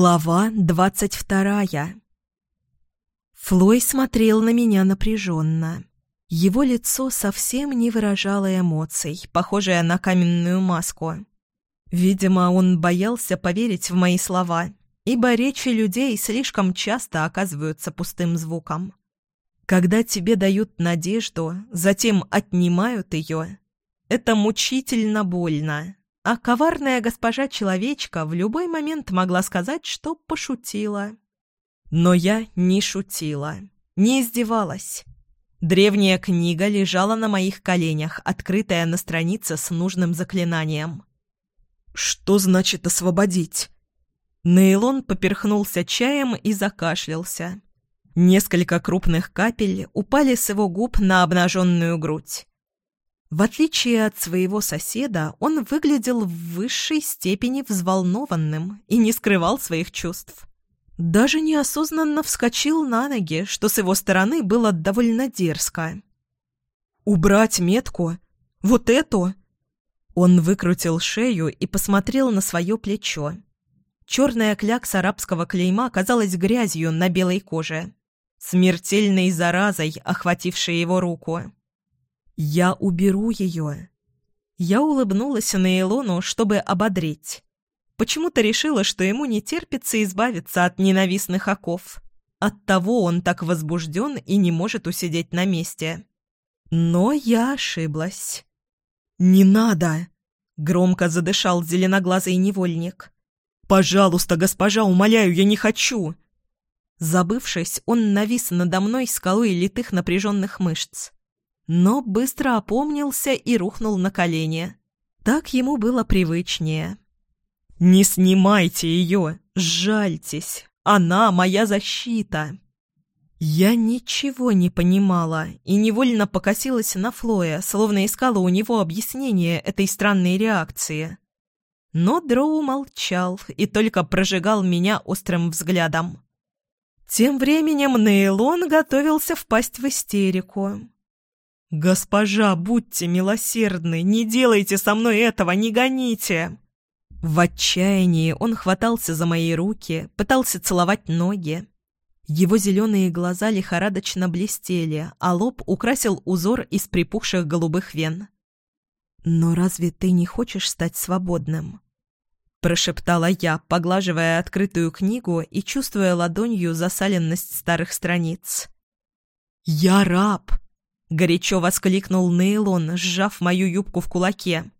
Глава двадцать вторая Флой смотрел на меня напряженно. Его лицо совсем не выражало эмоций, похожее на каменную маску. Видимо, он боялся поверить в мои слова, ибо речи людей слишком часто оказываются пустым звуком. Когда тебе дают надежду, затем отнимают ее, это мучительно больно. А коварная госпожа-человечка в любой момент могла сказать, что пошутила. Но я не шутила, не издевалась. Древняя книга лежала на моих коленях, открытая на странице с нужным заклинанием. «Что значит освободить?» Нейлон поперхнулся чаем и закашлялся. Несколько крупных капель упали с его губ на обнаженную грудь. В отличие от своего соседа, он выглядел в высшей степени взволнованным и не скрывал своих чувств. Даже неосознанно вскочил на ноги, что с его стороны было довольно дерзко. «Убрать метку? Вот эту?» Он выкрутил шею и посмотрел на свое плечо. Черная клякса арабского клейма казалась грязью на белой коже, смертельной заразой, охватившей его руку. «Я уберу ее». Я улыбнулась на Илону, чтобы ободрить. Почему-то решила, что ему не терпится избавиться от ненавистных оков. Оттого он так возбужден и не может усидеть на месте. Но я ошиблась. «Не надо!» — громко задышал зеленоглазый невольник. «Пожалуйста, госпожа, умоляю, я не хочу!» Забывшись, он навис надо мной скалой литых напряженных мышц но быстро опомнился и рухнул на колени. Так ему было привычнее. «Не снимайте ее! Жальтесь! Она моя защита!» Я ничего не понимала и невольно покосилась на Флоя, словно искала у него объяснение этой странной реакции. Но Дроу молчал и только прожигал меня острым взглядом. Тем временем Нейлон готовился впасть в истерику. «Госпожа, будьте милосердны, не делайте со мной этого, не гоните!» В отчаянии он хватался за мои руки, пытался целовать ноги. Его зеленые глаза лихорадочно блестели, а лоб украсил узор из припухших голубых вен. «Но разве ты не хочешь стать свободным?» Прошептала я, поглаживая открытую книгу и чувствуя ладонью засаленность старых страниц. «Я раб!» Горячо воскликнул Нейлон, сжав мою юбку в кулаке.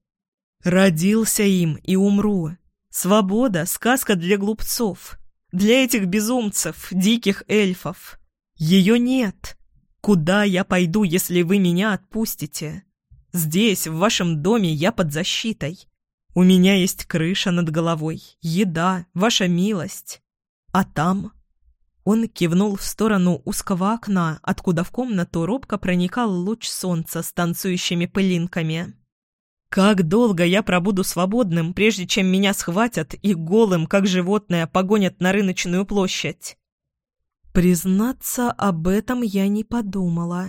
«Родился им и умру. Свобода — сказка для глупцов. Для этих безумцев, диких эльфов. Ее нет. Куда я пойду, если вы меня отпустите? Здесь, в вашем доме, я под защитой. У меня есть крыша над головой, еда, ваша милость. А там он кивнул в сторону узкого окна, откуда в комнату робко проникал луч солнца с танцующими пылинками. «Как долго я пробуду свободным, прежде чем меня схватят и голым, как животное, погонят на рыночную площадь?» Признаться, об этом я не подумала.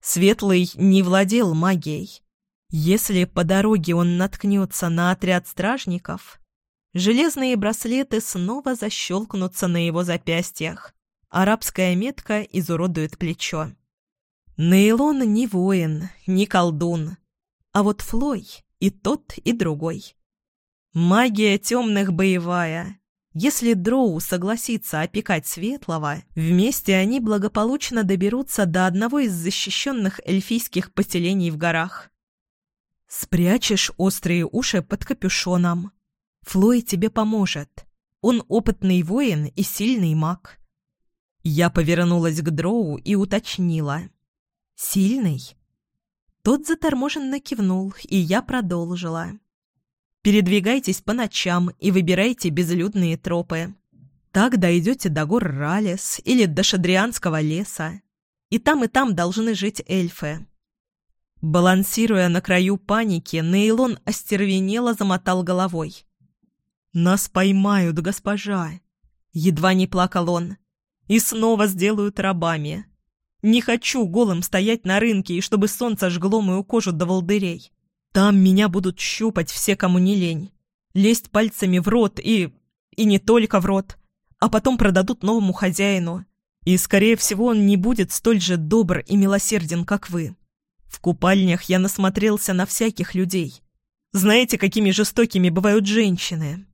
Светлый не владел магией. Если по дороге он наткнется на отряд стражников, Железные браслеты снова защелкнутся на его запястьях. Арабская метка изуродует плечо. Нейлон не воин, не колдун. А вот Флой и тот, и другой. Магия темных боевая. Если Дроу согласится опекать Светлого, вместе они благополучно доберутся до одного из защищенных эльфийских поселений в горах. Спрячешь острые уши под капюшоном, Флой тебе поможет. Он опытный воин и сильный маг». Я повернулась к Дроу и уточнила. «Сильный?» Тот заторможенно кивнул, и я продолжила. «Передвигайтесь по ночам и выбирайте безлюдные тропы. Так дойдете до гор Ралес или до Шадрианского леса. И там, и там должны жить эльфы». Балансируя на краю паники, Нейлон остервенело замотал головой. «Нас поймают, госпожа!» Едва не плакал он. «И снова сделают рабами. Не хочу голым стоять на рынке, и чтобы солнце жгло мою кожу до волдырей. Там меня будут щупать все, кому не лень. Лезть пальцами в рот и... и не только в рот, а потом продадут новому хозяину. И, скорее всего, он не будет столь же добр и милосерден, как вы. В купальнях я насмотрелся на всяких людей. Знаете, какими жестокими бывают женщины?»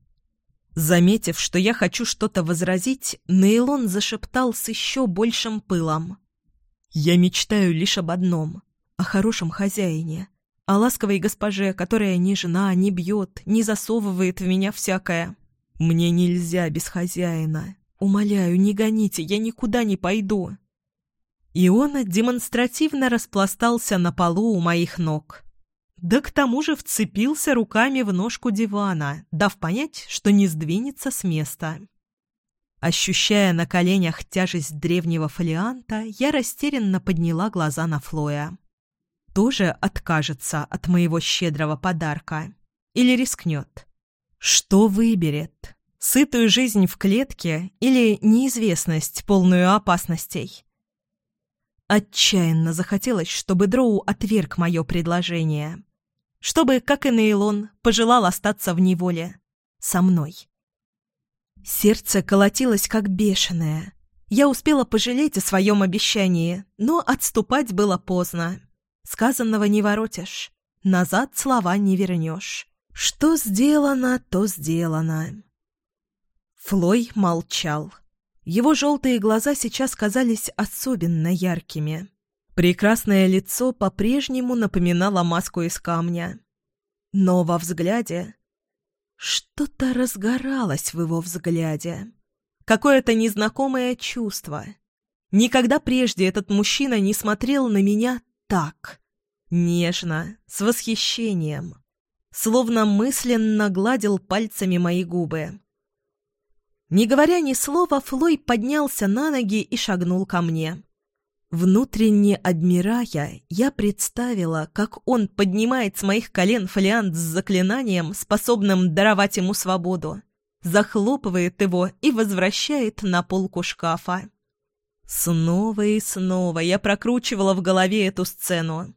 Заметив, что я хочу что-то возразить, Нейлон зашептал с еще большим пылом. «Я мечтаю лишь об одном — о хорошем хозяине, о ласковой госпоже, которая ни жена, не бьет, не засовывает в меня всякое. Мне нельзя без хозяина. Умоляю, не гоните, я никуда не пойду». И он демонстративно распластался на полу у моих ног. Да к тому же вцепился руками в ножку дивана, дав понять, что не сдвинется с места. Ощущая на коленях тяжесть древнего фолианта, я растерянно подняла глаза на Флоя. Тоже откажется от моего щедрого подарка? Или рискнет? Что выберет? Сытую жизнь в клетке или неизвестность, полную опасностей? Отчаянно захотелось, чтобы Дроу отверг мое предложение чтобы, как и Нейлон, пожелал остаться в неволе. Со мной. Сердце колотилось как бешеное. Я успела пожалеть о своем обещании, но отступать было поздно. Сказанного не воротишь, назад слова не вернешь. Что сделано, то сделано. Флой молчал. Его желтые глаза сейчас казались особенно яркими. Прекрасное лицо по-прежнему напоминало маску из камня. Но во взгляде... Что-то разгоралось в его взгляде. Какое-то незнакомое чувство. Никогда прежде этот мужчина не смотрел на меня так. Нежно, с восхищением. Словно мысленно гладил пальцами мои губы. Не говоря ни слова, Флой поднялся на ноги и шагнул ко мне. Внутренне обмирая, я представила, как он поднимает с моих колен фолиант с заклинанием, способным даровать ему свободу, захлопывает его и возвращает на полку шкафа. Снова и снова я прокручивала в голове эту сцену.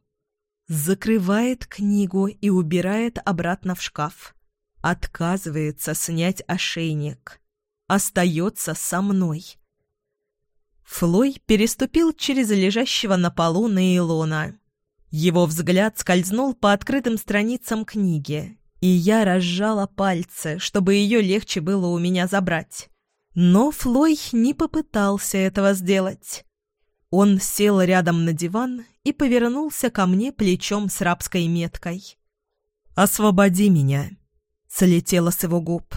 Закрывает книгу и убирает обратно в шкаф. Отказывается снять ошейник. Остается со мной. Флой переступил через лежащего на полу Нейлона. Его взгляд скользнул по открытым страницам книги, и я разжала пальцы, чтобы ее легче было у меня забрать. Но Флой не попытался этого сделать. Он сел рядом на диван и повернулся ко мне плечом с рабской меткой. «Освободи меня!» — слетело с его губ.